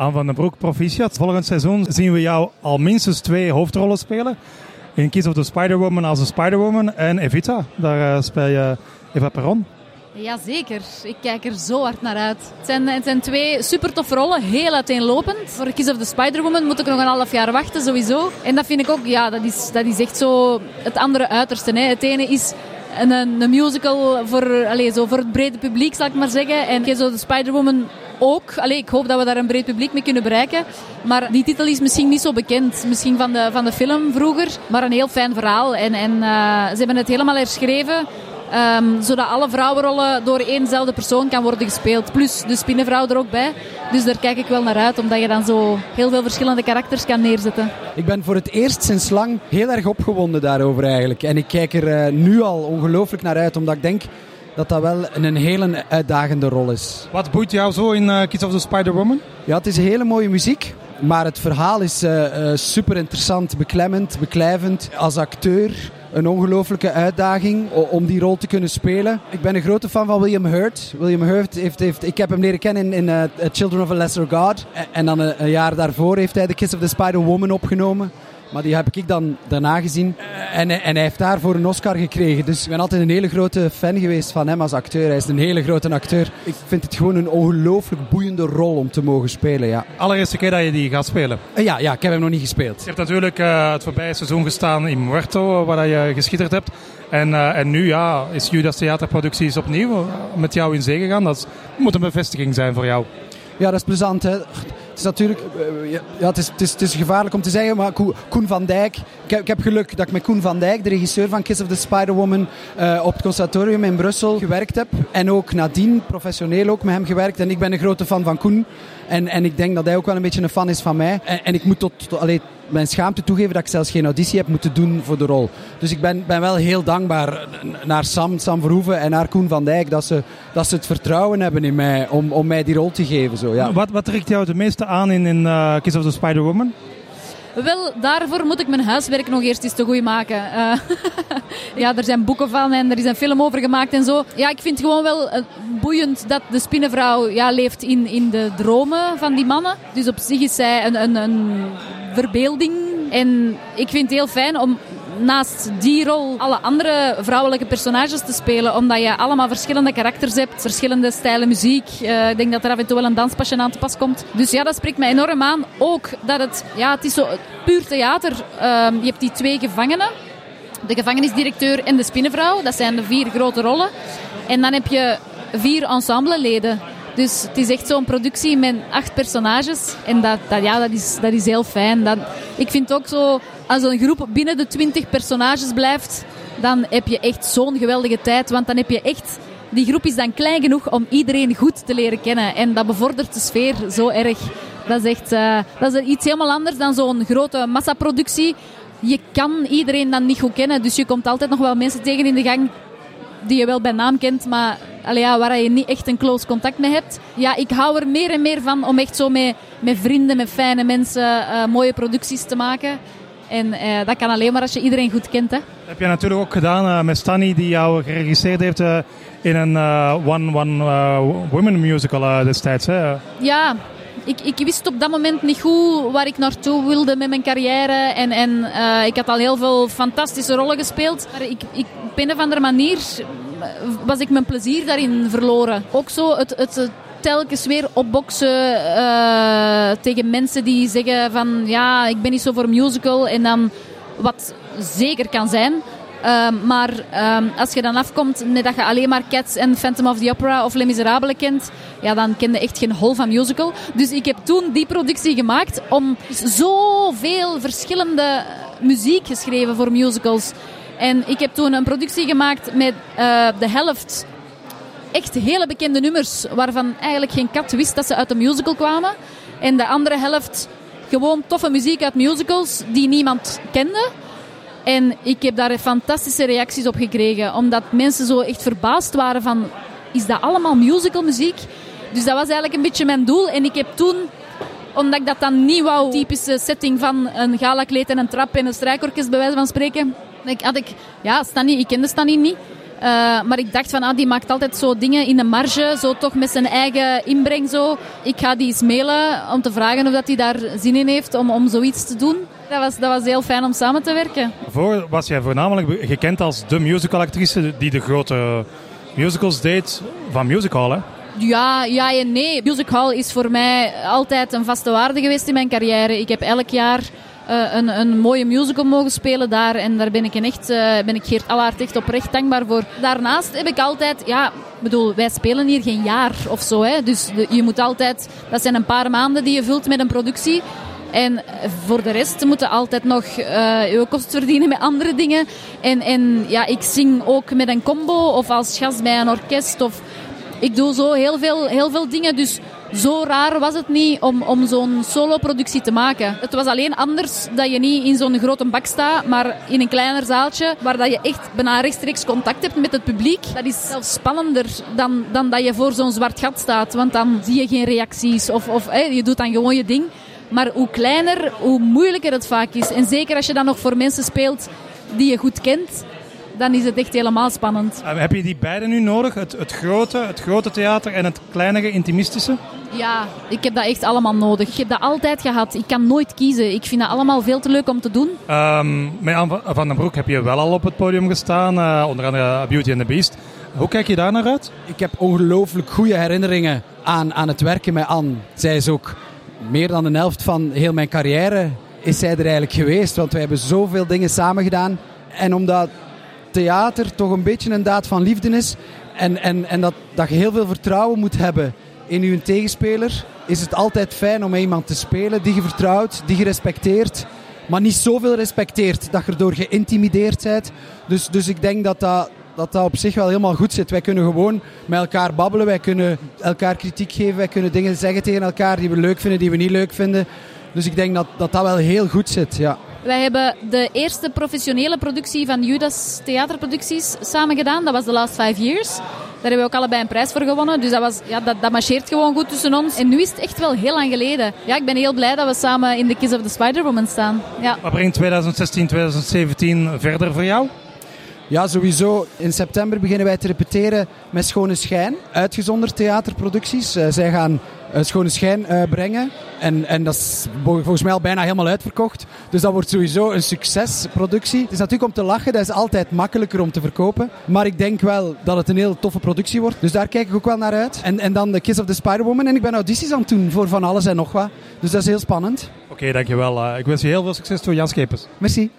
Aan van den Broek, proficiat. Volgend seizoen zien we jou al minstens twee hoofdrollen spelen. In Kiss of the Spider-Woman als de Spider-Woman en Evita. Daar uh, speel je Eva Perron. Jazeker, ik kijk er zo hard naar uit. Het zijn, zijn twee super toffe rollen, heel uiteenlopend. Voor Kiss of the Spider-Woman moet ik nog een half jaar wachten, sowieso. En dat vind ik ook, ja, dat is, dat is echt zo het andere uiterste. Hè. Het ene is een, een musical voor, allez, zo voor het brede publiek, zal ik maar zeggen. En Kiss of the Spider-Woman ook. Allee, ik hoop dat we daar een breed publiek mee kunnen bereiken. Maar die titel is misschien niet zo bekend. Misschien van de, van de film vroeger. Maar een heel fijn verhaal. En, en uh, ze hebben het helemaal herschreven. Um, zodat alle vrouwenrollen door éénzelfde persoon kan worden gespeeld. Plus de spinnenvrouw er ook bij. Dus daar kijk ik wel naar uit, omdat je dan zo heel veel verschillende karakters kan neerzetten. Ik ben voor het eerst sinds lang heel erg opgewonden daarover eigenlijk. En ik kijk er uh, nu al ongelooflijk naar uit, omdat ik denk dat dat wel een hele uitdagende rol is. Wat boeit jou zo in uh, Kids of the Spider-Woman? Ja, het is hele mooie muziek. Maar het verhaal is uh, uh, super interessant, beklemmend, beklijvend. Als acteur een ongelooflijke uitdaging om die rol te kunnen spelen. Ik ben een grote fan van William Hurt. William Hurt heeft, heeft ik heb hem leren kennen in, in uh, Children of a Lesser God. En dan een, een jaar daarvoor heeft hij The Kiss of the Spider-Woman opgenomen. Maar die heb ik dan daarna gezien. En, en hij heeft daarvoor een Oscar gekregen. Dus ik ben altijd een hele grote fan geweest van hem als acteur. Hij is een hele grote acteur. Ik vind het gewoon een ongelooflijk boeiende rol om te mogen spelen. Ja. Allereerste keer dat je die gaat spelen? Ja, ja ik heb hem nog niet gespeeld. Je hebt natuurlijk uh, het voorbije seizoen gestaan in Muerto, waar je geschitterd hebt. En, uh, en nu ja, is Judas Theaterproducties opnieuw met jou in zee gegaan. Dat moet een bevestiging zijn voor jou. Ja, dat is plezant. Hè? Is natuurlijk ja, het is, het, is, het is gevaarlijk om te zeggen, maar Koen van Dijk. Ik heb, ik heb geluk dat ik met Koen van Dijk, de regisseur van Kiss of the Spider-Woman, uh, op het conservatorium in Brussel gewerkt heb. En ook nadien professioneel ook met hem gewerkt. En ik ben een grote fan van Koen. En, en ik denk dat hij ook wel een beetje een fan is van mij. En, en ik moet tot, tot mijn schaamte toegeven dat ik zelfs geen auditie heb moeten doen voor de rol. Dus ik ben, ben wel heel dankbaar naar Sam, Sam Verhoeven en naar Koen van Dijk dat ze, dat ze het vertrouwen hebben in mij om, om mij die rol te geven. Zo, ja. wat, wat trekt jou het meeste aan in, in uh, Kiss of the Spider-Woman? Wel, daarvoor moet ik mijn huiswerk nog eerst eens te goed maken. Uh, ja, er zijn boeken van en er is een film over gemaakt en zo. Ja, ik vind gewoon wel uh, boeiend dat de spinnenvrouw ja, leeft in, in de dromen van die mannen. Dus op zich is zij een, een, een verbeelding. En ik vind het heel fijn om naast die rol alle andere vrouwelijke personages te spelen. Omdat je allemaal verschillende karakters hebt, verschillende stijlen muziek. Uh, ik denk dat er af en toe wel een danspasje aan te pas komt. Dus ja, dat spreekt mij enorm aan. Ook dat het, ja, het is zo puur theater. Uh, je hebt die twee gevangenen. De gevangenisdirecteur en de spinnenvrouw. Dat zijn de vier grote rollen. En dan heb je vier ensembleleden. Dus het is echt zo'n productie met acht personages. En dat, dat, ja, dat, is, dat is heel fijn. Dat, ik vind ook zo, als een groep binnen de twintig personages blijft, dan heb je echt zo'n geweldige tijd. Want dan heb je echt... Die groep is dan klein genoeg om iedereen goed te leren kennen. En dat bevordert de sfeer zo erg. Dat is echt uh, dat is iets helemaal anders dan zo'n grote massaproductie. Je kan iedereen dan niet goed kennen. Dus je komt altijd nog wel mensen tegen in de gang die je wel bij naam kent, maar allee, ja, waar je niet echt een close contact mee hebt. Ja, ik hou er meer en meer van om echt zo met, met vrienden, met fijne mensen, uh, mooie producties te maken. En uh, dat kan alleen maar als je iedereen goed kent. Hè. Dat heb je natuurlijk ook gedaan uh, met Stanny, die jou geregisseerd heeft in een One, one Women musical destijds. Hè? Ja, ik, ik, wist op dat moment niet goed waar ik naartoe wilde met mijn carrière. En, en ik had al heel veel fantastische rollen gespeeld. Maar ik, ik, op een of andere manier was ik mijn plezier daarin verloren. Ook zo het, het telkens weer opboksen uh, tegen mensen die zeggen van ja, ik ben niet zo voor musical. En dan, wat zeker kan zijn, Um, maar um, als je dan afkomt net dat je alleen maar Cats en Phantom of the Opera of Les Miserables kent, ja, dan ken je echt geen hol van musical. Dus ik heb toen die productie gemaakt om zoveel verschillende muziek geschreven voor musicals. En ik heb toen een productie gemaakt met uh, de helft echt hele bekende nummers, waarvan eigenlijk geen kat wist dat ze uit een musical kwamen. En de andere helft gewoon toffe muziek uit musicals die niemand kende. En ik heb daar fantastische reacties op gekregen. Omdat mensen zo echt verbaasd waren van... Is dat allemaal musicalmuziek? Dus dat was eigenlijk een beetje mijn doel. En ik heb toen omdat ik dat dan niet wou, typische setting van een galakleed en een trap en een strijkorkest bij wijze van spreken. Ik had ik, ja, Stanny, ik kende Stanny niet. Uh, maar ik dacht van, ah, die maakt altijd zo dingen in de marge, zo toch met zijn eigen inbreng zo. Ik ga die eens mailen om te vragen of dat hij daar zin in heeft om, om zoiets te doen. Dat was, dat was heel fijn om samen te werken. Voor was jij voornamelijk gekend als de musicalactrice die de grote musicals deed van musical, hè? Ja, ja en nee. Musical is voor mij altijd een vaste waarde geweest in mijn carrière. Ik heb elk jaar uh, een, een mooie musical mogen spelen daar. En daar ben ik, een echt, uh, ben ik Geert Allaert echt oprecht dankbaar voor. Daarnaast heb ik altijd, ja, bedoel, wij spelen hier geen jaar of zo. Hè. Dus je moet altijd, dat zijn een paar maanden die je vult met een productie. En voor de rest moeten altijd nog uh, je kost verdienen met andere dingen. En, en ja, ik zing ook met een combo of als gast bij een orkest. Of ik doe zo heel veel, heel veel dingen. Dus zo raar was het niet om, om zo'n solo-productie te maken. Het was alleen anders dat je niet in zo'n grote bak staat, maar in een kleiner zaaltje waar dat je echt bijna rechtstreeks contact hebt met het publiek. Dat is zelfs spannender dan, dan dat je voor zo'n zwart gat staat, want dan zie je geen reacties of, of je doet dan gewoon je ding. Maar hoe kleiner, hoe moeilijker het vaak is. En zeker als je dan nog voor mensen speelt die je goed kent, dan is het echt helemaal spannend. Uh, heb je die beide nu nodig? Het, het, grote, het grote theater en het kleinere, intimistische? Ja, ik heb dat echt allemaal nodig. Ik heb dat altijd gehad. Ik kan nooit kiezen. Ik vind dat allemaal veel te leuk om te doen. Um, met Anne van den Broek heb je wel al op het podium gestaan. Uh, onder andere Beauty and the Beast. Hoe kijk je daar naar uit? Ik heb ongelooflijk goede herinneringen aan, aan het werken met Anne. Zij is ook meer dan een helft van heel mijn carrière is zij er eigenlijk geweest. Want wij hebben zoveel dingen samen gedaan. En omdat theater toch een beetje een daad van liefde is. En, en, en dat, dat je heel veel vertrouwen moet hebben in je tegenspeler. Is het altijd fijn om met iemand te spelen die je vertrouwt, die je respecteert. Maar niet zoveel respecteert dat je erdoor geïntimideerd bent. Dus, dus ik denk dat dat, dat dat op zich wel helemaal goed zit. Wij kunnen gewoon met elkaar babbelen. Wij kunnen elkaar kritiek geven. Wij kunnen dingen zeggen tegen elkaar die we leuk vinden, die we niet leuk vinden. Dus ik denk dat dat, dat wel heel goed zit. Ja. Wij hebben de eerste professionele productie van Judas Theaterproducties samen gedaan. Dat was The Last Five Years. Daar hebben we ook allebei een prijs voor gewonnen. Dus dat, was, ja, dat, dat marcheert gewoon goed tussen ons. En nu is het echt wel heel lang geleden. Ja, ik ben heel blij dat we samen in The Kiss of the Spider-Woman staan. Ja. Wat brengt 2016, 2017 verder voor jou? Ja, sowieso. In september beginnen wij te repeteren met Schone Schijn. Uitgezonderd theaterproducties. Uh, zij gaan uh, Schone Schijn uh, brengen. En, en dat is volgens mij al bijna helemaal uitverkocht. Dus dat wordt sowieso een succesproductie. Het is natuurlijk om te lachen. Dat is altijd makkelijker om te verkopen. Maar ik denk wel dat het een heel toffe productie wordt. Dus daar kijk ik ook wel naar uit. En, en dan The Kiss of the Spider-Woman. En ik ben audities aan het doen voor van alles en nog wat. Dus dat is heel spannend. Oké, okay, dankjewel. ik wens je heel veel succes voor Jan Schepers. Merci.